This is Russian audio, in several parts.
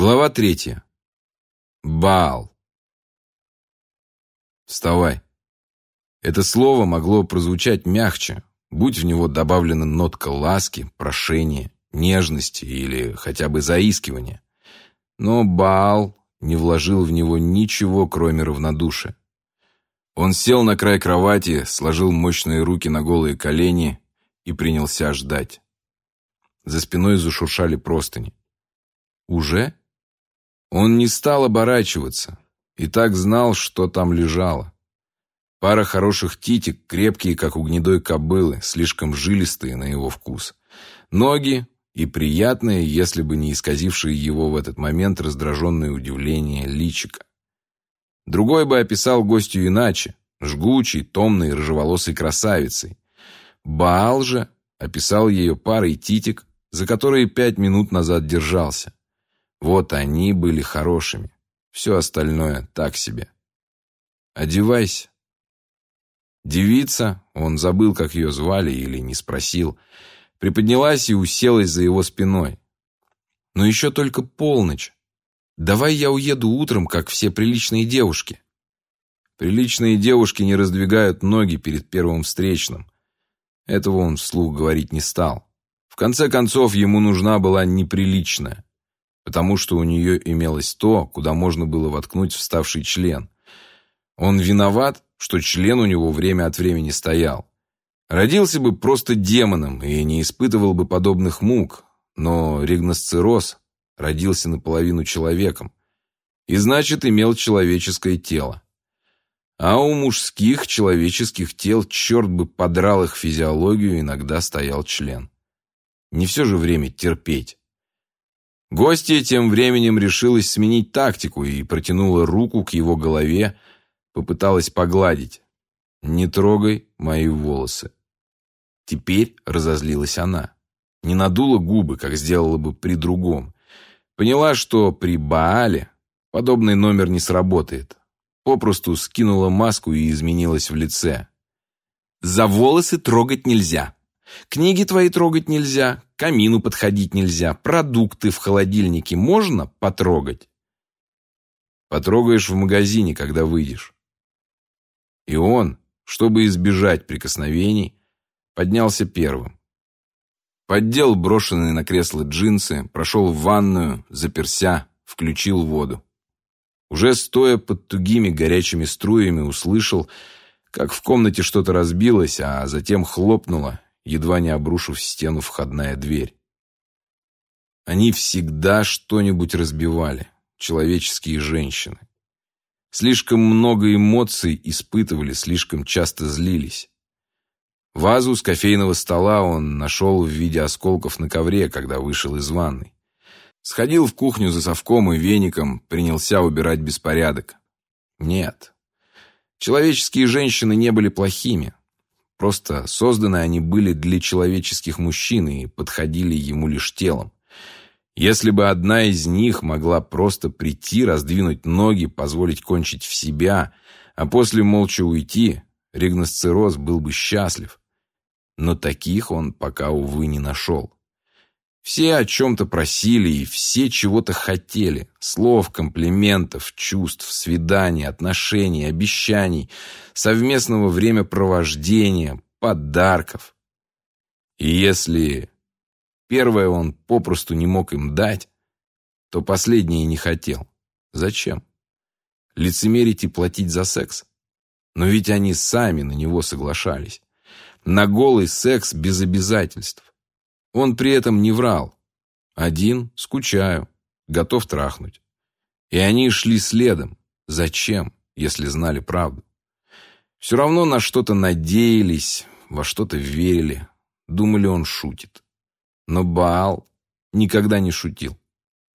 Глава третья. Баал. Вставай. Это слово могло прозвучать мягче, будь в него добавлена нотка ласки, прошения, нежности или хотя бы заискивания. Но Баал не вложил в него ничего, кроме равнодушия. Он сел на край кровати, сложил мощные руки на голые колени и принялся ждать. За спиной зашуршали простыни. «Уже?» Он не стал оборачиваться и так знал, что там лежало. Пара хороших титик, крепкие, как у гнедой кобылы, слишком жилистые на его вкус. Ноги и приятные, если бы не исказившие его в этот момент раздраженное удивление личика. Другой бы описал гостью иначе, жгучей, томной, рыжеволосой красавицей. Баал же описал ее парой титик, за которые пять минут назад держался. Вот они были хорошими. Все остальное так себе. Одевайся. Девица, он забыл, как ее звали или не спросил, приподнялась и уселась за его спиной. Но еще только полночь. Давай я уеду утром, как все приличные девушки. Приличные девушки не раздвигают ноги перед первым встречным. Этого он вслух говорить не стал. В конце концов, ему нужна была неприличная потому что у нее имелось то, куда можно было воткнуть вставший член. Он виноват, что член у него время от времени стоял. Родился бы просто демоном и не испытывал бы подобных мук, но ригносцероз родился наполовину человеком и, значит, имел человеческое тело. А у мужских человеческих тел, черт бы подрал их физиологию, иногда стоял член. Не все же время терпеть. Гостья тем временем решилась сменить тактику и протянула руку к его голове, попыталась погладить. «Не трогай мои волосы». Теперь разозлилась она. Не надула губы, как сделала бы при другом. Поняла, что при Баале подобный номер не сработает. Попросту скинула маску и изменилась в лице. «За волосы трогать нельзя», Книги твои трогать нельзя, камину подходить нельзя, продукты в холодильнике можно потрогать? Потрогаешь в магазине, когда выйдешь. И он, чтобы избежать прикосновений, поднялся первым. Поддел брошенные на кресло джинсы, прошел в ванную, заперся, включил воду. Уже стоя под тугими горячими струями, услышал, как в комнате что-то разбилось, а затем хлопнуло, едва не обрушив стену входная дверь. Они всегда что-нибудь разбивали, человеческие женщины. Слишком много эмоций испытывали, слишком часто злились. Вазу с кофейного стола он нашел в виде осколков на ковре, когда вышел из ванной. Сходил в кухню за совком и веником, принялся убирать беспорядок. Нет, человеческие женщины не были плохими. Просто созданы они были для человеческих мужчин и подходили ему лишь телом. Если бы одна из них могла просто прийти, раздвинуть ноги, позволить кончить в себя, а после молча уйти, ригносцероз был бы счастлив. Но таких он пока, увы, не нашел. Все о чем-то просили и все чего-то хотели. Слов, комплиментов, чувств, свиданий, отношений, обещаний, совместного времяпровождения, подарков. И если первое он попросту не мог им дать, то последнее не хотел. Зачем? Лицемерить и платить за секс? Но ведь они сами на него соглашались. На голый секс без обязательств. Он при этом не врал. Один, скучаю, готов трахнуть. И они шли следом. Зачем, если знали правду? Все равно на что-то надеялись, во что-то верили. Думали, он шутит. Но Баал никогда не шутил,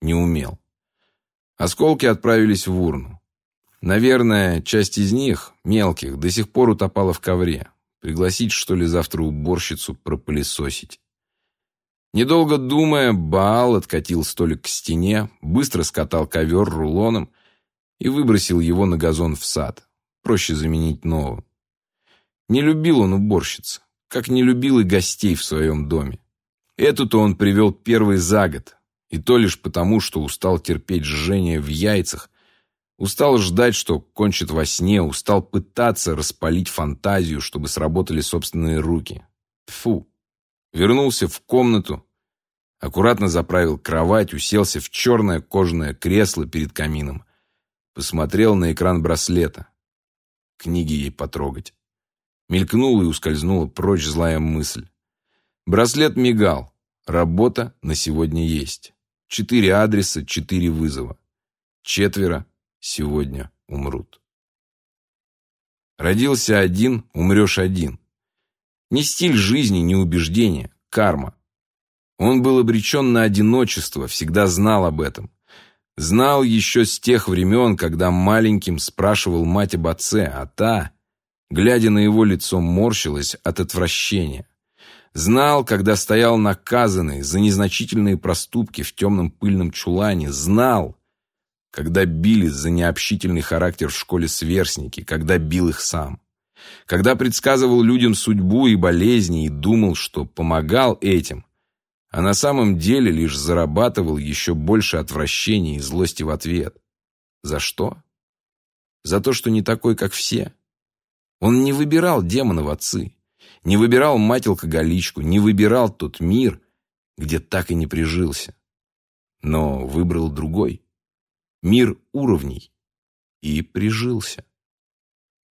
не умел. Осколки отправились в урну. Наверное, часть из них, мелких, до сих пор утопала в ковре. Пригласить, что ли, завтра уборщицу пропылесосить. Недолго думая, Баал откатил столик к стене, быстро скатал ковер рулоном и выбросил его на газон в сад. Проще заменить новым. Не любил он уборщиц, как не любил и гостей в своем доме. Эту-то он привел первый за год, И то лишь потому, что устал терпеть жжение в яйцах, устал ждать, что кончит во сне, устал пытаться распалить фантазию, чтобы сработали собственные руки. Фу. Вернулся в комнату, аккуратно заправил кровать, уселся в черное кожаное кресло перед камином, посмотрел на экран браслета. Книги ей потрогать. Мелькнула и ускользнула прочь злая мысль. Браслет мигал. Работа на сегодня есть. Четыре адреса, четыре вызова. Четверо сегодня умрут. Родился один, умрешь один. Не стиль жизни, не убеждение, карма. Он был обречен на одиночество, всегда знал об этом. Знал еще с тех времен, когда маленьким спрашивал мать об отце, а та, глядя на его лицо, морщилась от отвращения. Знал, когда стоял наказанный за незначительные проступки в темном пыльном чулане. Знал, когда били за необщительный характер в школе сверстники, когда бил их сам. Когда предсказывал людям судьбу и болезни и думал, что помогал этим, а на самом деле лишь зарабатывал еще больше отвращения и злости в ответ. За что? За то, что не такой, как все. Он не выбирал демона в отцы не выбирал мать-алкоголичку, не выбирал тот мир, где так и не прижился. Но выбрал другой. Мир уровней. И прижился.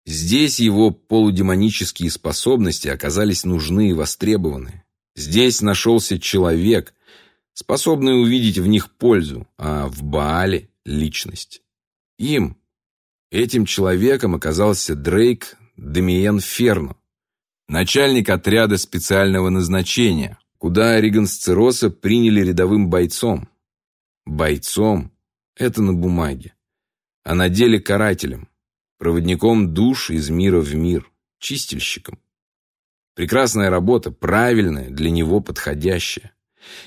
Здесь его полудемонические способности оказались нужны и востребованы. Здесь нашелся человек, способный увидеть в них пользу, а в Баале — личность. Им, этим человеком оказался Дрейк Демиен Ферно, начальник отряда специального назначения, куда Ригансцероса приняли рядовым бойцом. Бойцом — это на бумаге, а на деле карателем, проводником душ из мира в мир, чистильщиком. Прекрасная работа, правильная, для него подходящая.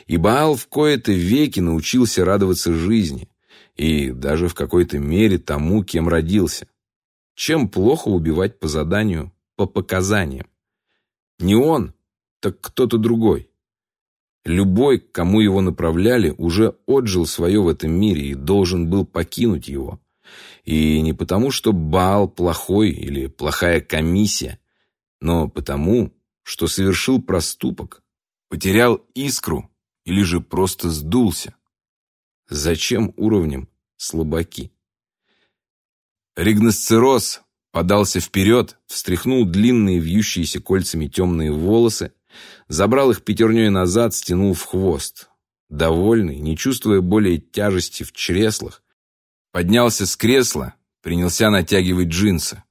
И Баал в кои-то веки научился радоваться жизни и даже в какой-то мере тому, кем родился. Чем плохо убивать по заданию, по показаниям? Не он, так кто-то другой. Любой, к кому его направляли, уже отжил свое в этом мире и должен был покинуть его. И не потому, что Баал плохой или плохая комиссия, но потому, что совершил проступок, потерял искру или же просто сдулся. Зачем уровнем слабаки? Ригносцероз подался вперед, встряхнул длинные вьющиеся кольцами темные волосы, забрал их пятерней назад, стянул в хвост. Довольный, не чувствуя более тяжести в чреслах, поднялся с кресла, принялся натягивать джинсы.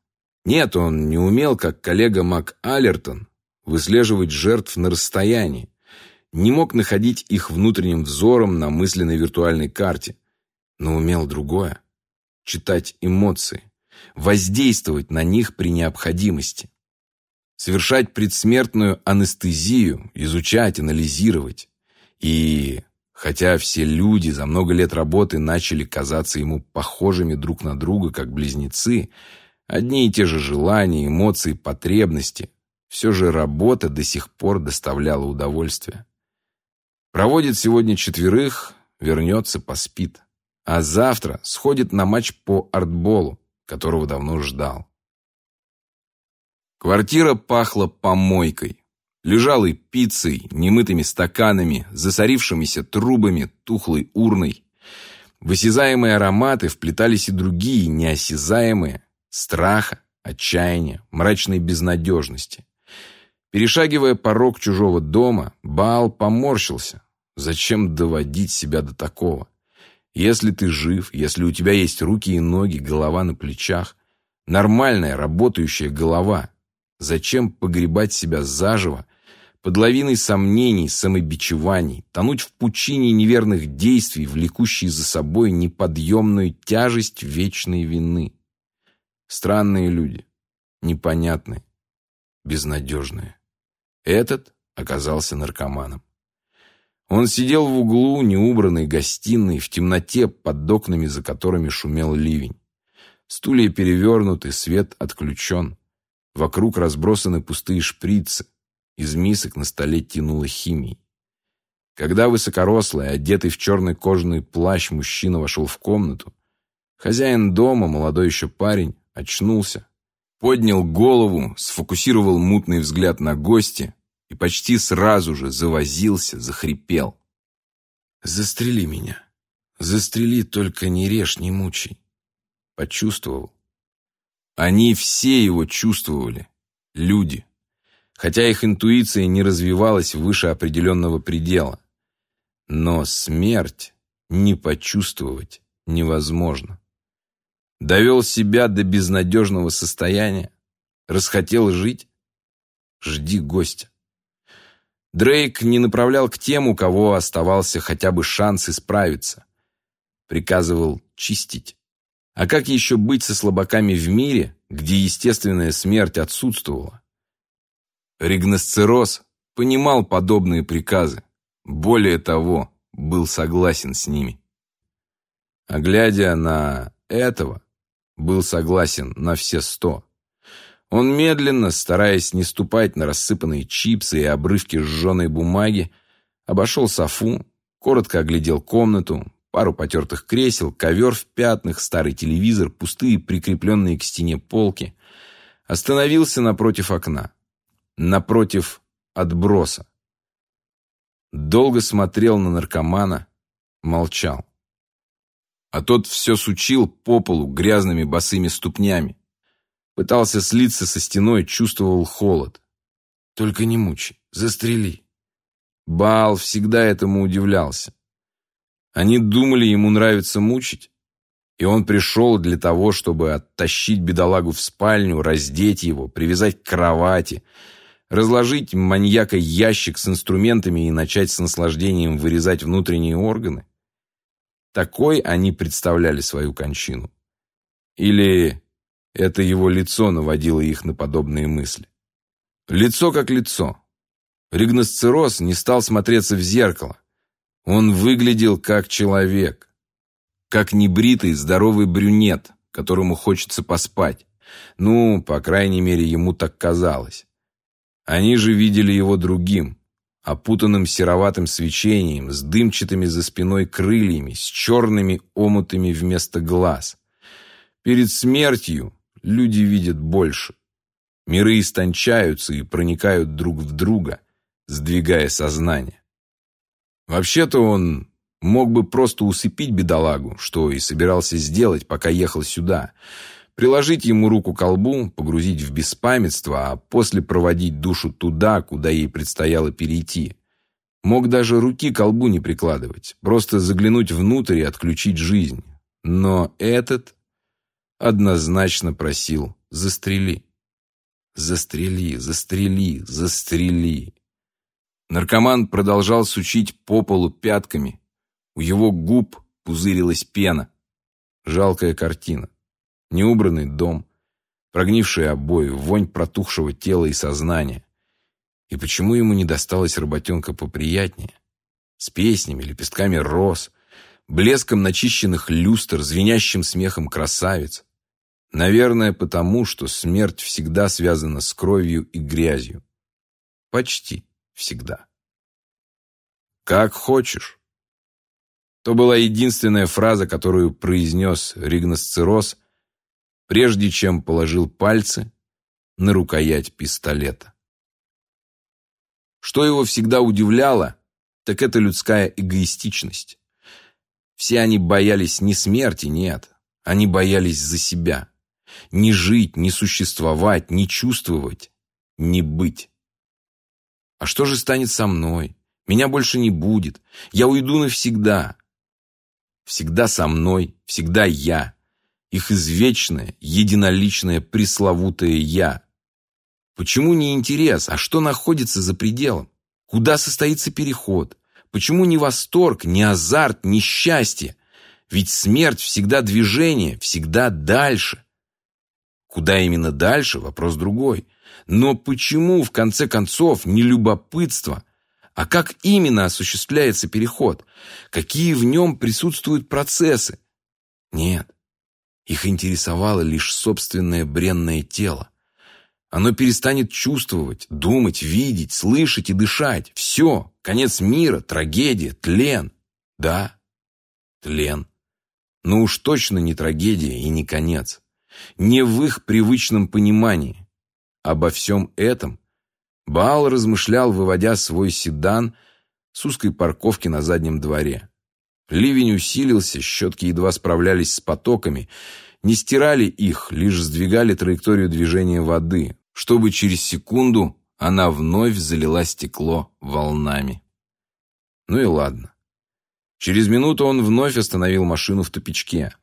Нет, он не умел, как коллега Мак Аллертон, выслеживать жертв на расстоянии, не мог находить их внутренним взором на мысленной виртуальной карте, но умел другое — читать эмоции воздействовать на них при необходимости. Совершать предсмертную анестезию, изучать, анализировать. И хотя все люди за много лет работы начали казаться ему похожими друг на друга, как близнецы, одни и те же желания, эмоции, потребности, все же работа до сих пор доставляла удовольствие. Проводит сегодня четверых, вернется, поспит. А завтра сходит на матч по артболу которого давно ждал. Квартира пахла помойкой, лежалой пиццей, немытыми стаканами, засорившимися трубами, тухлой урной. В осязаемые ароматы вплетались и другие, неосязаемые, страха, отчаяния, мрачной безнадежности. Перешагивая порог чужого дома, Баал поморщился. Зачем доводить себя до такого? Если ты жив, если у тебя есть руки и ноги, голова на плечах, нормальная работающая голова, зачем погребать себя заживо, под лавиной сомнений, самобичеваний, тонуть в пучине неверных действий, влекущей за собой неподъемную тяжесть вечной вины? Странные люди, непонятные, безнадежные. Этот оказался наркоманом. Он сидел в углу неубранной гостиной, в темноте, под окнами, за которыми шумел ливень. Стулья перевернуты, свет отключен. Вокруг разбросаны пустые шприцы. Из мисок на столе тянуло химией. Когда высокорослый, одетый в черный кожаный плащ мужчина вошел в комнату, хозяин дома, молодой еще парень, очнулся, поднял голову, сфокусировал мутный взгляд на гости и почти сразу же завозился, захрипел. «Застрели меня. Застрели, только не режь, не мучай». Почувствовал. Они все его чувствовали. Люди. Хотя их интуиция не развивалась выше определенного предела. Но смерть не почувствовать невозможно. Довел себя до безнадежного состояния? Расхотел жить? Жди гостя. Дрейк не направлял к тем, у кого оставался хотя бы шанс исправиться. Приказывал чистить. А как еще быть со слабаками в мире, где естественная смерть отсутствовала? Ригносцероз понимал подобные приказы. Более того, был согласен с ними. А глядя на этого, был согласен на все сто. Он медленно, стараясь не ступать на рассыпанные чипсы и обрывки сжженной бумаги, обошел софу, коротко оглядел комнату, пару потертых кресел, ковер в пятнах, старый телевизор, пустые прикрепленные к стене полки. Остановился напротив окна. Напротив отброса. Долго смотрел на наркомана, молчал. А тот все сучил по полу грязными босыми ступнями. Пытался слиться со стеной, чувствовал холод. Только не мучай, застрели. Баал всегда этому удивлялся. Они думали, ему нравится мучить. И он пришел для того, чтобы оттащить бедолагу в спальню, раздеть его, привязать к кровати, Разложить маньяка ящик с инструментами и начать с наслаждением вырезать внутренние органы? Такой они представляли свою кончину. Или это его лицо наводило их на подобные мысли? Лицо как лицо. Ригносцероз не стал смотреться в зеркало. Он выглядел как человек. Как небритый, здоровый брюнет, которому хочется поспать. Ну, по крайней мере, ему так казалось. Они же видели его другим, опутанным сероватым свечением, с дымчатыми за спиной крыльями, с черными омутами вместо глаз. Перед смертью люди видят больше. Миры истончаются и проникают друг в друга, сдвигая сознание. Вообще-то он мог бы просто усыпить бедолагу, что и собирался сделать, пока ехал сюда, приложить ему руку к колбу, погрузить в беспамятство, а после проводить душу туда, куда ей предстояло перейти. Мог даже руки к колбу не прикладывать, просто заглянуть внутрь и отключить жизнь. Но этот однозначно просил «застрели». «Застрели, застрели, застрели». Наркоман продолжал сучить по полу пятками. У его губ пузырилась пена. Жалкая картина неубранный дом, прогнившие обои, вонь протухшего тела и сознания. И почему ему не досталась работенка поприятнее? С песнями, лепестками роз, блеском начищенных люстр, звенящим смехом красавиц. Наверное, потому, что смерть всегда связана с кровью и грязью. Почти всегда. «Как хочешь». То была единственная фраза, которую произнес Ригносцероз, прежде чем положил пальцы на рукоять пистолета. Что его всегда удивляло, так это людская эгоистичность. Все они боялись не смерти, нет, они боялись за себя. Не жить, не существовать, не чувствовать, не быть. А что же станет со мной? Меня больше не будет. Я уйду навсегда. Всегда со мной, всегда я их извечное, единоличное, пресловутое «я». Почему не интерес, а что находится за пределом? Куда состоится переход? Почему не восторг, не азарт, не счастье? Ведь смерть всегда движение, всегда дальше. Куда именно дальше – вопрос другой. Но почему, в конце концов, не любопытство? А как именно осуществляется переход? Какие в нем присутствуют процессы? Нет, их интересовало лишь собственное бренное тело. Оно перестанет чувствовать, думать, видеть, слышать и дышать. Все, конец мира, трагедия, тлен. Да, тлен. Но уж точно не трагедия и не конец. Не в их привычном понимании. Обо всем этом Баал размышлял, выводя свой седан с узкой парковки на заднем дворе. Ливень усилился, щетки едва справлялись с потоками, не стирали их, лишь сдвигали траекторию движения воды, чтобы через секунду она вновь залила стекло волнами. Ну и ладно. Через минуту он вновь остановил машину в тупичке.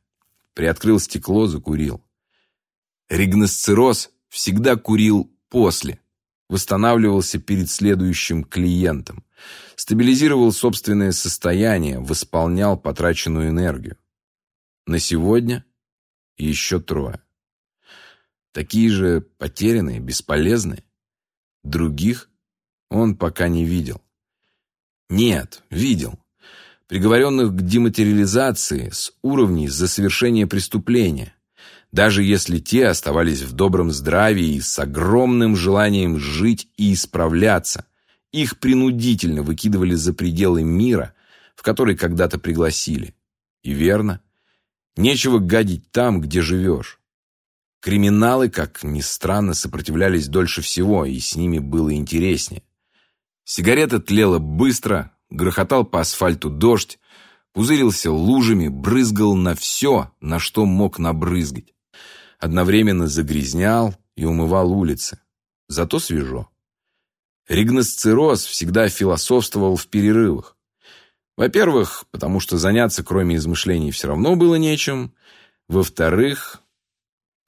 Приоткрыл стекло, закурил. Ригносцероз всегда курил после. Восстанавливался перед следующим клиентом. Стабилизировал собственное состояние, восполнял потраченную энергию. На сегодня еще трое. Такие же потерянные, бесполезные. Других он пока не видел. Нет, видел. Приговоренных к дематериализации с уровней за совершение преступления. Даже если те оставались в добром здравии и с огромным желанием жить и исправляться, их принудительно выкидывали за пределы мира, в который когда-то пригласили. И верно, нечего гадить там, где живешь. Криминалы, как ни странно, сопротивлялись дольше всего, и с ними было интереснее. Сигарета тлела быстро, грохотал по асфальту дождь, пузырился лужами, брызгал на все, на что мог набрызгать. Одновременно загрязнял и умывал улицы. Зато свежо. Ригносцероз всегда философствовал в перерывах. Во-первых, потому что заняться кроме измышлений все равно было нечем. Во-вторых,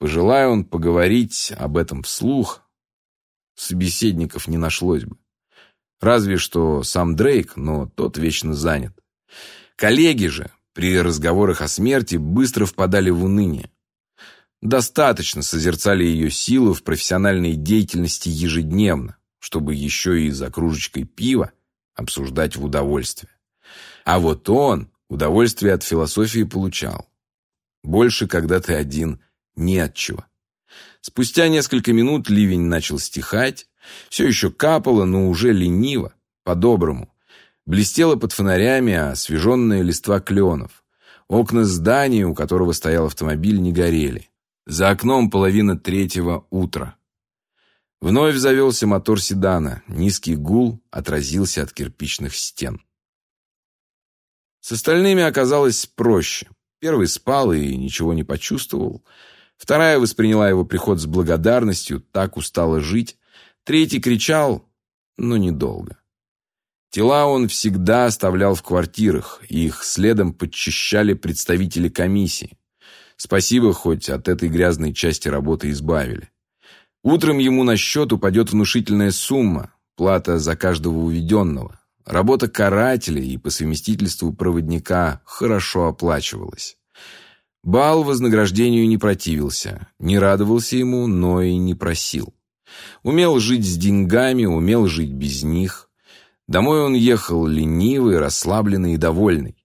Пожелая он поговорить об этом вслух, собеседников не нашлось бы. Разве что сам Дрейк, но тот вечно занят. Коллеги же при разговорах о смерти быстро впадали в уныние. Достаточно созерцали ее силу в профессиональной деятельности ежедневно, чтобы еще и за кружечкой пива обсуждать в удовольствие. А вот он удовольствие от философии получал. Больше, когда ты один – не от чего. Спустя несколько минут ливень начал стихать. Все еще капало, но уже лениво, по-доброму. Блестело под фонарями освеженная листва кленов. Окна здания, у которого стоял автомобиль, не горели. За окном половина третьего утра. Вновь завелся мотор седана. Низкий гул отразился от кирпичных стен. С остальными оказалось проще. Первый спал и ничего не почувствовал. Вторая восприняла его приход с благодарностью, так устала жить. Третий кричал, но недолго. Тела он всегда оставлял в квартирах, и их следом подчищали представители комиссии. Спасибо, хоть от этой грязной части работы избавили. Утром ему на счет упадет внушительная сумма, плата за каждого уведенного. Работа карателя и по совместительству проводника хорошо оплачивалась. Бал вознаграждению не противился, не радовался ему, но и не просил. Умел жить с деньгами, умел жить без них. Домой он ехал ленивый, расслабленный и довольный.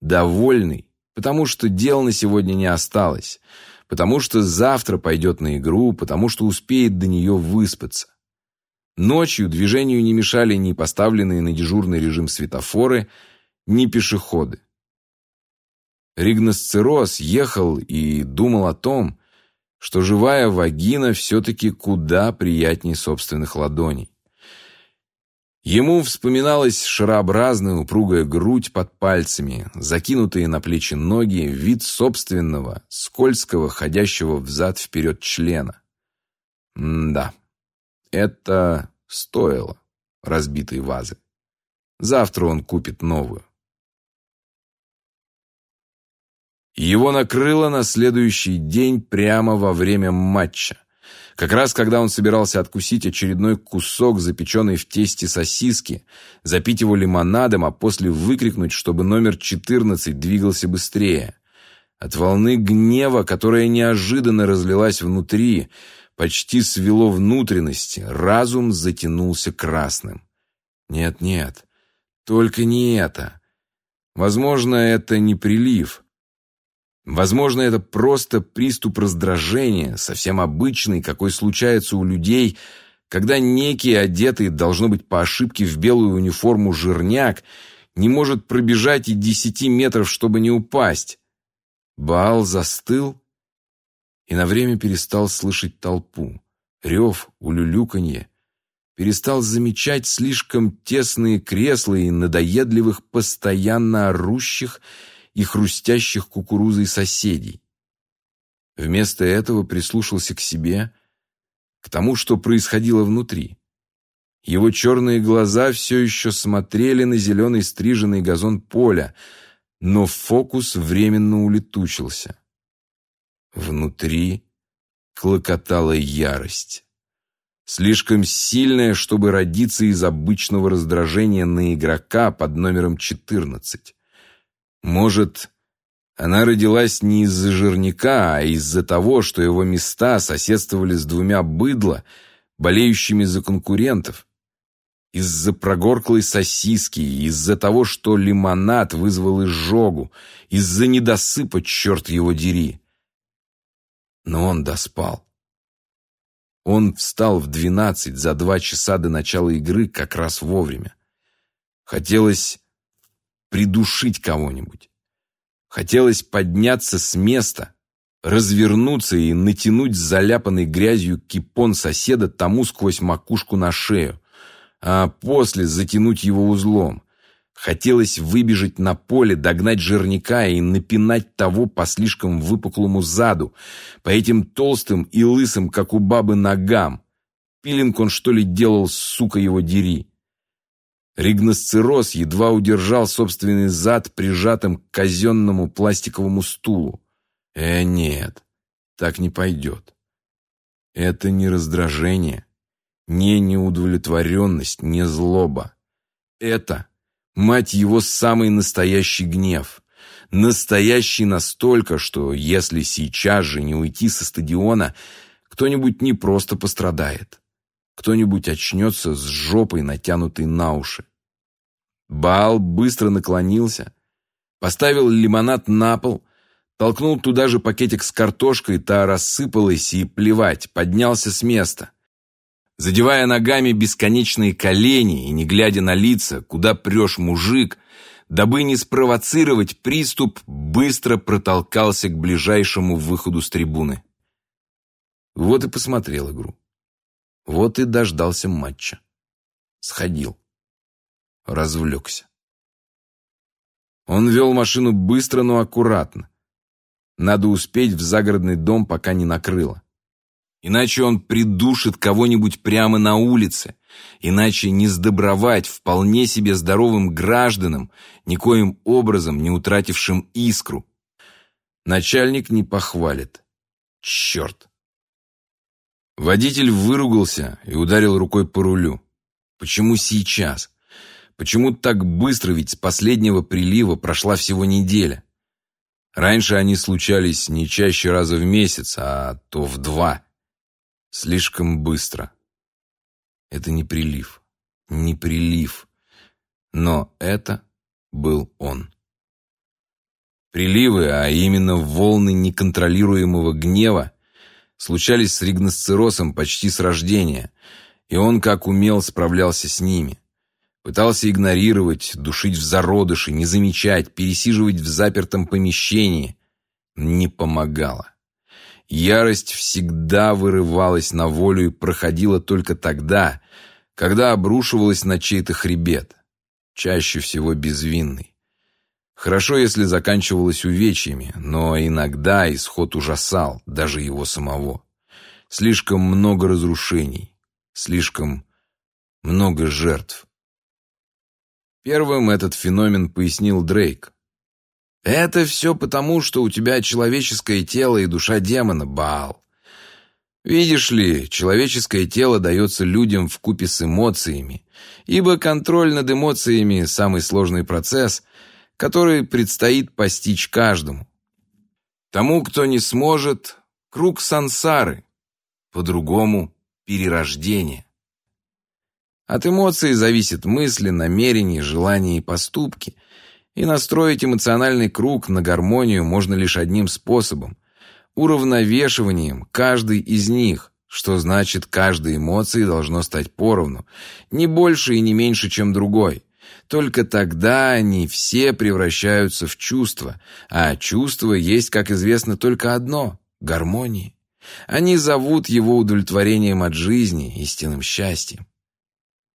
Довольный, потому что дел на сегодня не осталось, потому что завтра пойдет на игру, потому что успеет до нее выспаться. Ночью движению не мешали ни поставленные на дежурный режим светофоры, ни пешеходы. Ригносцероз ехал и думал о том, что живая вагина все-таки куда приятнее собственных ладоней. Ему вспоминалась шарообразная упругая грудь под пальцами, закинутые на плечи ноги, вид собственного, скользкого, ходящего взад-вперед члена. М да, это стоило разбитой вазы. Завтра он купит новую. Его накрыло на следующий день прямо во время матча. Как раз когда он собирался откусить очередной кусок запеченной в тесте сосиски, запить его лимонадом, а после выкрикнуть, чтобы номер 14 двигался быстрее. От волны гнева, которая неожиданно разлилась внутри, почти свело внутренности, разум затянулся красным. Нет, нет, только не это. Возможно, это не прилив. Возможно, это просто приступ раздражения, совсем обычный, какой случается у людей, когда некий одетый, должно быть по ошибке в белую униформу жирняк, не может пробежать и десяти метров, чтобы не упасть. Баал застыл и на время перестал слышать толпу. Рев, улюлюканье. Перестал замечать слишком тесные кресла и надоедливых, постоянно орущих и хрустящих кукурузой соседей. Вместо этого прислушался к себе, к тому, что происходило внутри. Его черные глаза все еще смотрели на зеленый стриженный газон поля, но фокус временно улетучился. Внутри клокотала ярость. Слишком сильная, чтобы родиться из обычного раздражения на игрока под номером 14. Может, она родилась не из-за жирника, а из-за того, что его места соседствовали с двумя быдло, болеющими за конкурентов. Из-за прогорклой сосиски, из-за того, что лимонад вызвал изжогу, из-за недосыпа, черт его дери. Но он доспал. Он встал в двенадцать за два часа до начала игры как раз вовремя. Хотелось придушить кого-нибудь. Хотелось подняться с места, развернуться и натянуть заляпанный грязью кипон соседа тому сквозь макушку на шею, а после затянуть его узлом. Хотелось выбежать на поле, догнать жирника и напинать того по слишком выпуклому заду, по этим толстым и лысым, как у бабы, ногам. Пилинг он, что ли, делал, сука его дери. Ригносцирроз едва удержал собственный зад прижатым к казенному пластиковому стулу. Э, нет, так не пойдет. Это не раздражение, не неудовлетворенность, не злоба. Это, мать его, самый настоящий гнев. Настоящий настолько, что если сейчас же не уйти со стадиона, кто-нибудь не просто пострадает. Кто-нибудь очнется с жопой, натянутой на уши. Баал быстро наклонился, поставил лимонад на пол, толкнул туда же пакетик с картошкой, та рассыпалась и, плевать, поднялся с места. Задевая ногами бесконечные колени и не глядя на лица, куда прешь мужик, дабы не спровоцировать приступ, быстро протолкался к ближайшему выходу с трибуны. Вот и посмотрел игру. Вот и дождался матча. Сходил. Развлекся. Он вел машину быстро, но аккуратно. Надо успеть в загородный дом, пока не накрыло. Иначе он придушит кого-нибудь прямо на улице. Иначе не сдобровать вполне себе здоровым гражданам, никоим образом не утратившим искру. Начальник не похвалит. Черт! Водитель выругался и ударил рукой по рулю. Почему сейчас? Почему так быстро, ведь с последнего прилива прошла всего неделя? Раньше они случались не чаще раза в месяц, а то в два. Слишком быстро. Это не прилив. Не прилив. Но это был он. Приливы, а именно волны неконтролируемого гнева, случались с ригносциррозом почти с рождения, и он как умел справлялся с ними. Пытался игнорировать, душить в зародыши, не замечать, пересиживать в запертом помещении. Не помогало. Ярость всегда вырывалась на волю и проходила только тогда, когда обрушивалась на чей-то хребет, чаще всего безвинный. Хорошо, если заканчивалось увечьями, но иногда исход ужасал даже его самого. Слишком много разрушений, слишком много жертв. Первым этот феномен пояснил Дрейк. «Это все потому, что у тебя человеческое тело и душа демона, Баал. Видишь ли, человеческое тело дается людям в купе с эмоциями, ибо контроль над эмоциями – самый сложный процесс – который предстоит постичь каждому. Тому, кто не сможет, круг сансары, по-другому перерождение. От эмоций зависят мысли, намерения, желания и поступки. И настроить эмоциональный круг на гармонию можно лишь одним способом – уравновешиванием каждой из них, что значит, каждой эмоции должно стать поровну, не больше и не меньше, чем другой. Только тогда они все превращаются в чувства, а чувство есть, как известно, только одно – гармонии. Они зовут его удовлетворением от жизни, истинным счастьем.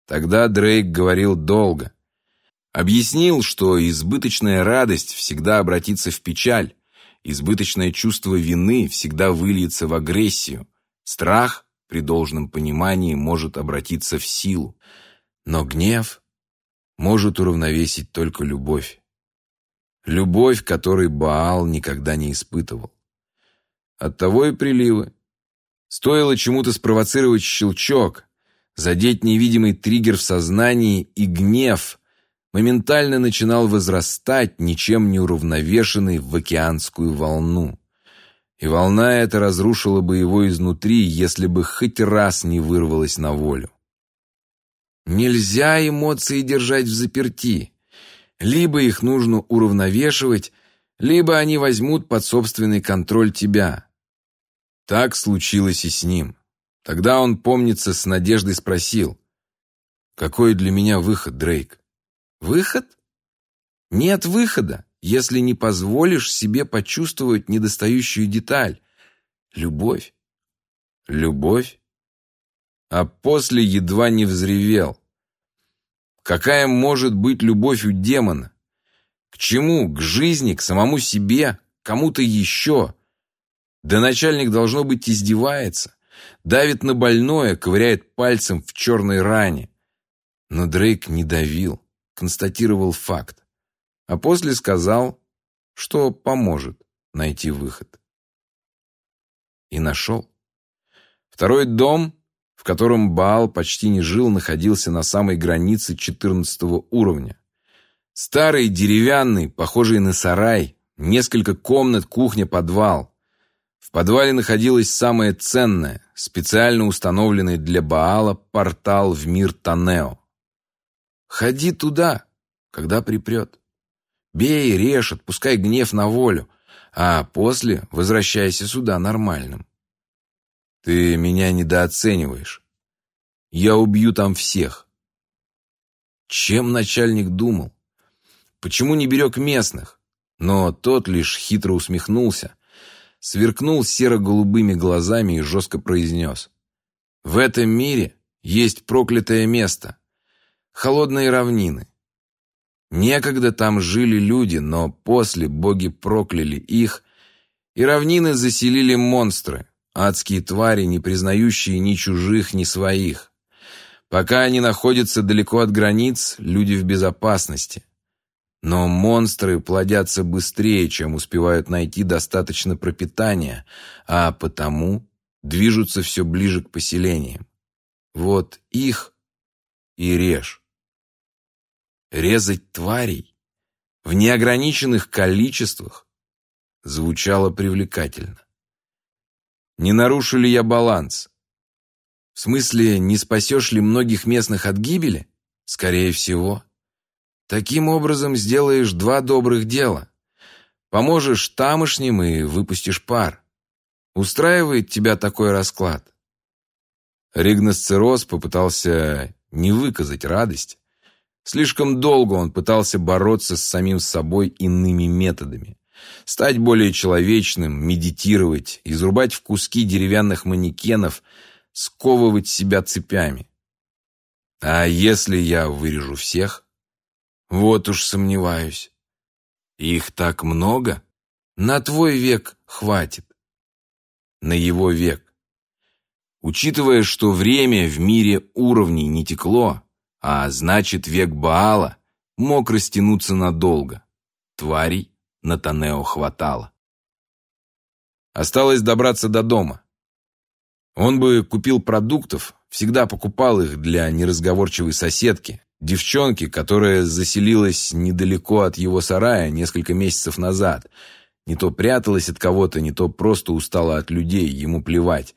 Тогда Дрейк говорил долго. Объяснил, что избыточная радость всегда обратится в печаль, избыточное чувство вины всегда выльется в агрессию, страх при должном понимании может обратиться в силу, но гнев может уравновесить только любовь. Любовь, которой Баал никогда не испытывал. Оттого и приливы. Стоило чему-то спровоцировать щелчок, задеть невидимый триггер в сознании, и гнев моментально начинал возрастать, ничем не уравновешенный в океанскую волну. И волна эта разрушила бы его изнутри, если бы хоть раз не вырвалась на волю. Нельзя эмоции держать в заперти. Либо их нужно уравновешивать, либо они возьмут под собственный контроль тебя. Так случилось и с ним. Тогда он, помнится, с надеждой спросил, «Какой для меня выход, Дрейк?» «Выход? Нет выхода, если не позволишь себе почувствовать недостающую деталь — любовь». «Любовь?» А после едва не взревел. Какая может быть любовь у демона? К чему? К жизни, к самому себе, кому-то еще? Да начальник, должно быть, издевается давит на больное, ковыряет пальцем в черной ране. Но Дрейк не давил, констатировал факт, а после сказал, что поможет найти выход. И нашел. Второй дом, в котором Баал почти не жил, находился на самой границе четырнадцатого уровня. Старый, деревянный, похожий на сарай, несколько комнат, кухня, подвал. В подвале находилось самое ценное, специально установленный для Баала портал в мир Танео. Ходи туда, когда припрет. Бей, режь, отпускай гнев на волю, а после возвращайся сюда нормальным. Ты меня недооцениваешь. Я убью там всех. Чем начальник думал? Почему не берег местных? Но тот лишь хитро усмехнулся, сверкнул серо-голубыми глазами и жестко произнес. «В этом мире есть проклятое место, холодные равнины. Некогда там жили люди, но после боги прокляли их, и равнины заселили монстры, адские твари, не признающие ни чужих, ни своих. Пока они находятся далеко от границ, люди в безопасности. Но монстры плодятся быстрее, чем успевают найти достаточно пропитания, а потому движутся все ближе к поселениям. Вот их и режь. Резать тварей в неограниченных количествах звучало привлекательно. Не нарушу ли я баланс? В смысле, не спасешь ли многих местных от гибели? Скорее всего. Таким образом сделаешь два добрых дела. Поможешь тамошним и выпустишь пар. Устраивает тебя такой расклад? Ригносцероз попытался не выказать радость. Слишком долго он пытался бороться с самим собой иными методами. Стать более человечным, медитировать, изрубать в куски деревянных манекенов, сковывать себя цепями. А если я вырежу всех? Вот уж сомневаюсь. Их так много? На твой век хватит. На его век. Учитывая, что время в мире уровней не текло, а значит век Баала мог растянуться надолго. Тварей на Танео хватало. Осталось добраться до дома. Он бы купил продуктов, всегда покупал их для неразговорчивой соседки, девчонки, которая заселилась недалеко от его сарая несколько месяцев назад. Не то пряталась от кого-то, не то просто устала от людей, ему плевать.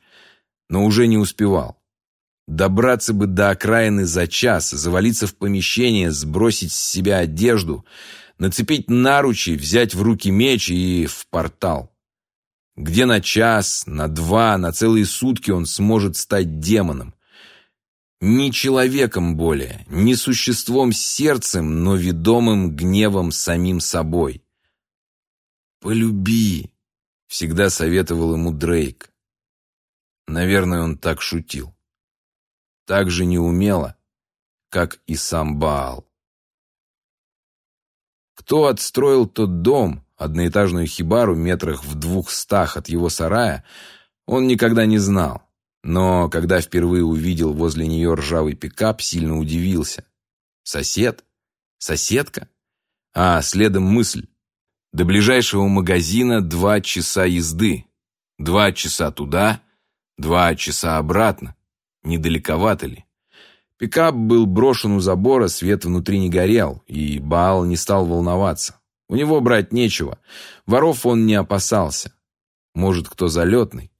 Но уже не успевал. Добраться бы до окраины за час, завалиться в помещение, сбросить с себя одежду, нацепить наручи, взять в руки меч и в портал. Где на час, на два, на целые сутки он сможет стать демоном. Не человеком более, не существом сердцем, но ведомым гневом самим собой. «Полюби», — всегда советовал ему Дрейк. Наверное, он так шутил. Так же неумело, как и сам Баал. Кто отстроил тот дом, одноэтажную хибару метрах в двухстах от его сарая, он никогда не знал. Но когда впервые увидел возле нее ржавый пикап, сильно удивился. Сосед? Соседка? А следом мысль. До ближайшего магазина два часа езды. Два часа туда, два часа обратно. Недалековато ли? Пикап был брошен у забора, свет внутри не горел, и Баал не стал волноваться. У него брать нечего. Воров он не опасался. Может, кто залетный.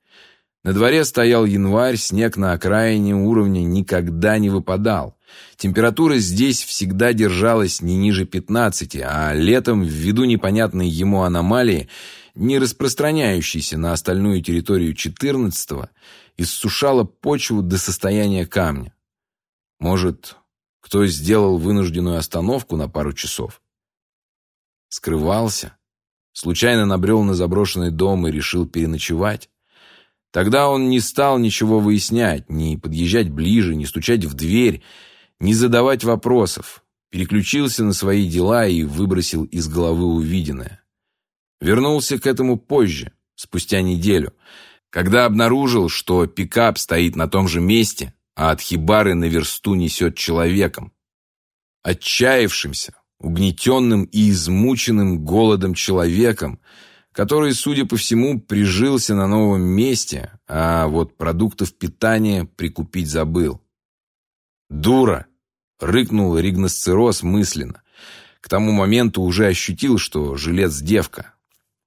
На дворе стоял январь, снег на окраине уровня никогда не выпадал. Температура здесь всегда держалась не ниже 15, а летом, ввиду непонятной ему аномалии, не распространяющейся на остальную территорию 14-го, иссушала почву до состояния камня. Может, кто сделал вынужденную остановку на пару часов? Скрывался? Случайно набрел на заброшенный дом и решил переночевать? Тогда он не стал ничего выяснять, ни подъезжать ближе, ни стучать в дверь, ни задавать вопросов. Переключился на свои дела и выбросил из головы увиденное. Вернулся к этому позже, спустя неделю, когда обнаружил, что пикап стоит на том же месте, а от хибары на версту несет человеком. Отчаявшимся, угнетенным и измученным голодом человеком, который, судя по всему, прижился на новом месте, а вот продуктов питания прикупить забыл. «Дура!» — рыкнул ригносцероз мысленно. К тому моменту уже ощутил, что жилец девка.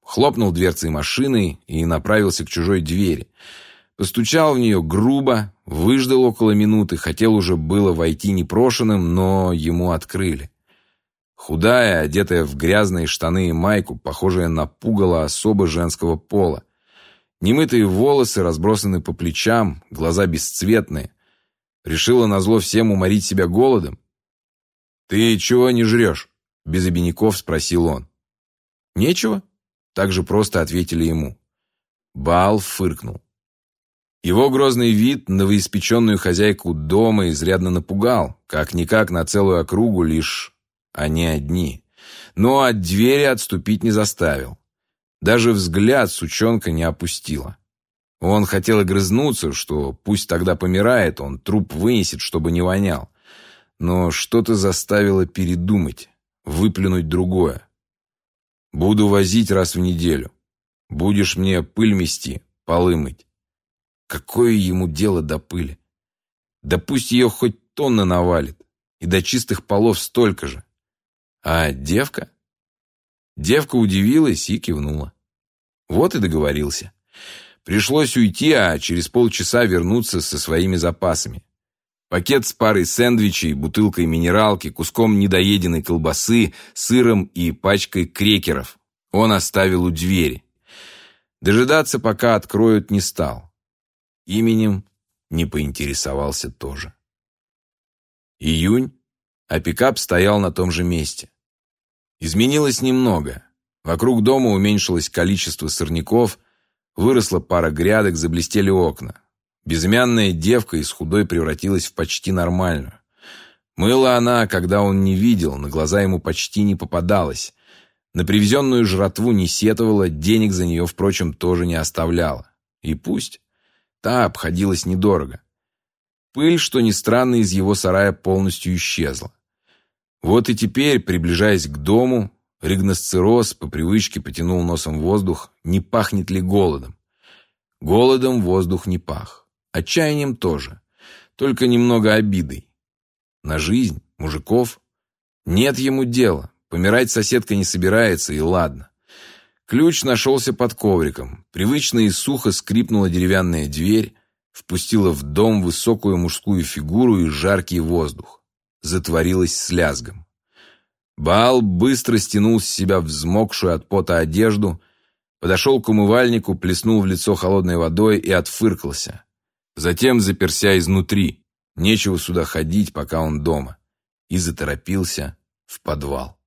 Хлопнул дверцей машины и направился к чужой двери. Постучал в нее грубо, выждал около минуты, хотел уже было войти непрошенным, но ему открыли. Худая, одетая в грязные штаны и майку, похожая на пугало особо женского пола. Немытые волосы разбросаны по плечам, глаза бесцветные. Решила назло всем уморить себя голодом. «Ты чего не жрешь?» — без обиняков спросил он. «Нечего?» — так же просто ответили ему. Баал фыркнул. Его грозный вид новоиспеченную хозяйку дома изрядно напугал, как-никак на целую округу лишь они одни. Но от двери отступить не заставил. Даже взгляд сучонка не опустила. Он хотел огрызнуться, что пусть тогда помирает, он труп вынесет, чтобы не вонял. Но что-то заставило передумать, выплюнуть другое. «Буду возить раз в неделю. Будешь мне пыль мести, полы мыть». Какое ему дело до пыли? Да пусть ее хоть тонна навалит, и до чистых полов столько же. А девка? Девка удивилась и кивнула. Вот и договорился. Пришлось уйти, а через полчаса вернуться со своими запасами. Пакет с парой сэндвичей, бутылкой минералки, куском недоеденной колбасы, сыром и пачкой крекеров. Он оставил у двери. Дожидаться, пока откроют, не стал. Именем не поинтересовался тоже. Июнь а пикап стоял на том же месте. Изменилось немного. Вокруг дома уменьшилось количество сорняков, выросла пара грядок, заблестели окна. Безымянная девка из худой превратилась в почти нормальную. Мыла она, когда он не видел, на глаза ему почти не попадалась. На привезенную жратву не сетовала, денег за нее, впрочем, тоже не оставляла. И пусть. Та обходилась недорого. Пыль, что ни странно, из его сарая полностью исчезла. Вот и теперь, приближаясь к дому, ригносцероз по привычке потянул носом воздух, не пахнет ли голодом. Голодом воздух не пах. Отчаянием тоже. Только немного обидой. На жизнь, мужиков. Нет ему дела. Помирать соседка не собирается, и ладно. Ключ нашелся под ковриком. Привычно и сухо скрипнула деревянная дверь, впустила в дом высокую мужскую фигуру и жаркий воздух затворилась с лязгом. Баал быстро стянул с себя взмокшую от пота одежду, подошел к умывальнику, плеснул в лицо холодной водой и отфыркался. Затем заперся изнутри, нечего сюда ходить, пока он дома, и заторопился в подвал.